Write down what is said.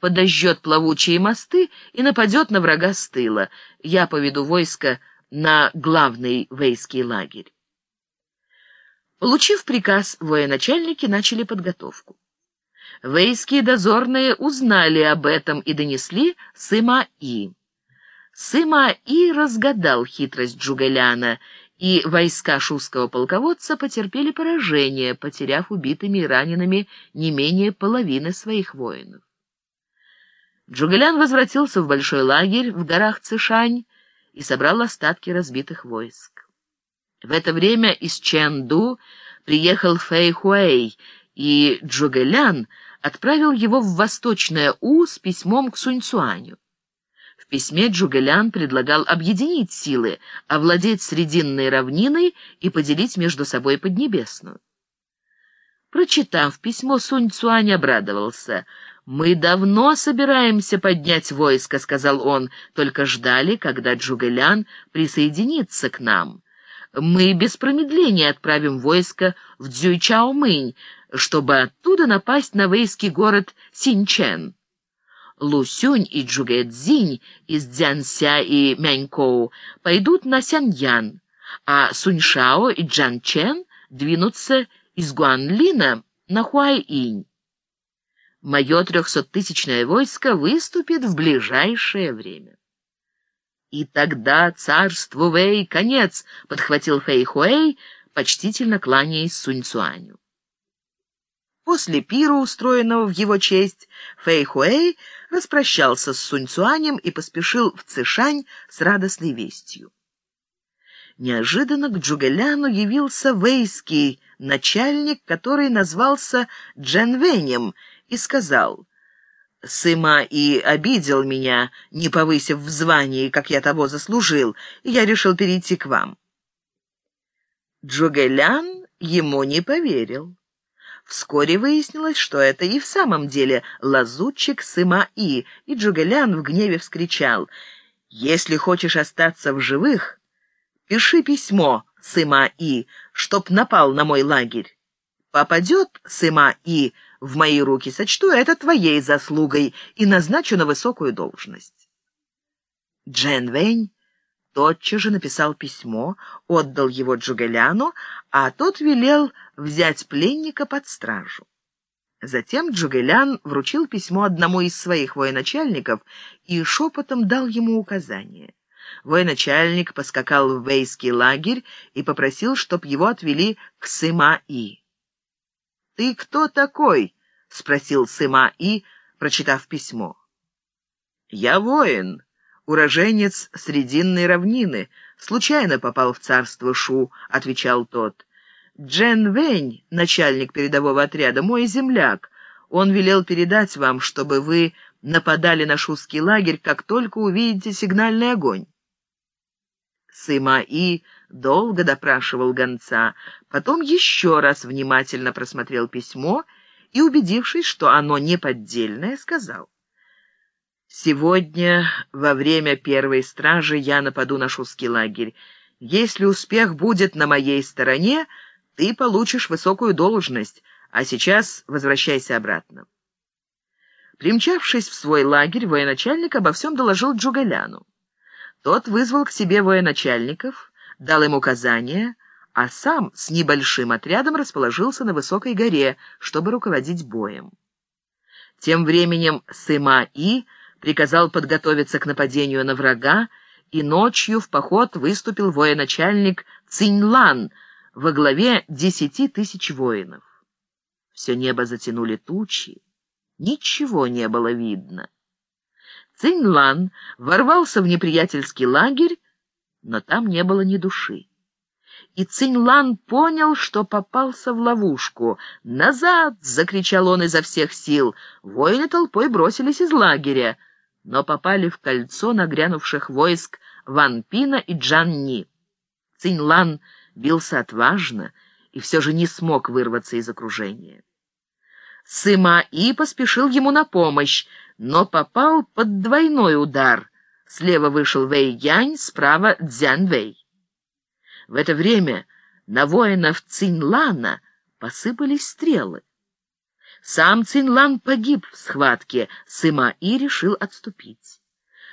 подожжет плавучие мосты и нападет на врага с тыла. Я поведу войско на главный вейский лагерь. Получив приказ, военачальники начали подготовку. Вейские дозорные узнали об этом и донесли Сыма-И. Сыма-И разгадал хитрость Джугаляна, и войска шуского полководца потерпели поражение, потеряв убитыми и ранеными не менее половины своих воинов. Джугалян возвратился в большой лагерь в горах Цишань и собрал остатки разбитых войск. В это время из Чэнду приехал Фэй Хуэй, и Джугэлян отправил его в Восточное У с письмом к Суньцуаню. В письме Джугэлян предлагал объединить силы, овладеть Срединной равниной и поделить между собой Поднебесную. Прочитав письмо, Сунь Цуань обрадовался. «Мы давно собираемся поднять войско», — сказал он, — «только ждали, когда Джугэлян присоединится к нам. Мы без промедления отправим войско в Дзюйчаомынь, чтобы оттуда напасть на вейский город Синчен. Лусюнь и Джугэцзинь из Дзянся и Мянькоу пойдут на Сяньян, а Суньшао и Джанчен двинутся из Гуанлина на Хуайинь. Мое трехсоттысячное войско выступит в ближайшее время. «И тогда царству Вэй конец», — подхватил Фэй Хуэй, почтительно кланяясь Сунь Цуаню. После пира, устроенного в его честь, Фэй Хуэй распрощался с Сунь Цуанем и поспешил в Цишань с радостной вестью. Неожиданно к Джугэляну явился вейский начальник, который назвался Джен Венем, и сказал, «Сыма и обидел меня, не повысив в звании, как я того заслужил, и я решил перейти к вам». Джугэлян ему не поверил. Вскоре выяснилось, что это и в самом деле лазутчик Сыма-И, и Джугэлян в гневе вскричал «Если хочешь остаться в живых, пиши письмо Сыма-И, чтоб напал на мой лагерь. Попадет Сыма-И в мои руки, сочту это твоей заслугой и назначу на высокую должность». Джен Вэнь тотчас же написал письмо, отдал его Джугэляну, а тот велел взять пленника под стражу. Затем Джугэлян вручил письмо одному из своих военачальников и шепотом дал ему указание. Военачальник поскакал в вейский лагерь и попросил, чтоб его отвели к Сыма-И. «Ты кто такой?» — спросил Сыма-И, прочитав письмо. «Я воин», уроженец Срединной равнины, случайно попал в царство Шу», — отвечал тот. «Джен Вэнь, начальник передового отряда, мой земляк. Он велел передать вам, чтобы вы нападали на шузский лагерь, как только увидите сигнальный огонь». Сыма-И долго допрашивал гонца, потом еще раз внимательно просмотрел письмо и, убедившись, что оно не поддельное, сказал. Сегодня, во время первой стражи, я нападу на шузский лагерь. Если успех будет на моей стороне, ты получишь высокую должность, а сейчас возвращайся обратно. Примчавшись в свой лагерь, военачальник обо всем доложил Джугаляну. Тот вызвал к себе военачальников, дал им указания, а сам с небольшим отрядом расположился на высокой горе, чтобы руководить боем. Тем временем Сыма-И приказал подготовиться к нападению на врага, и ночью в поход выступил военачальник Циньлан во главе десяти тысяч воинов. Все небо затянули тучи, ничего не было видно. Циньлан ворвался в неприятельский лагерь, но там не было ни души. И Циньлан понял, что попался в ловушку. «Назад!» — закричал он изо всех сил. Воины толпой бросились из лагеря но попали в кольцо нагрянувших войск Ван Пина и Джан Ни. Цинь бился отважно и все же не смог вырваться из окружения. Сыма И поспешил ему на помощь, но попал под двойной удар. Слева вышел Вэй Янь, справа Дзян Вэй. В это время на воинов Цинь посыпались стрелы. Сам Цинлан погиб в схватке, Сыма-И решил отступить.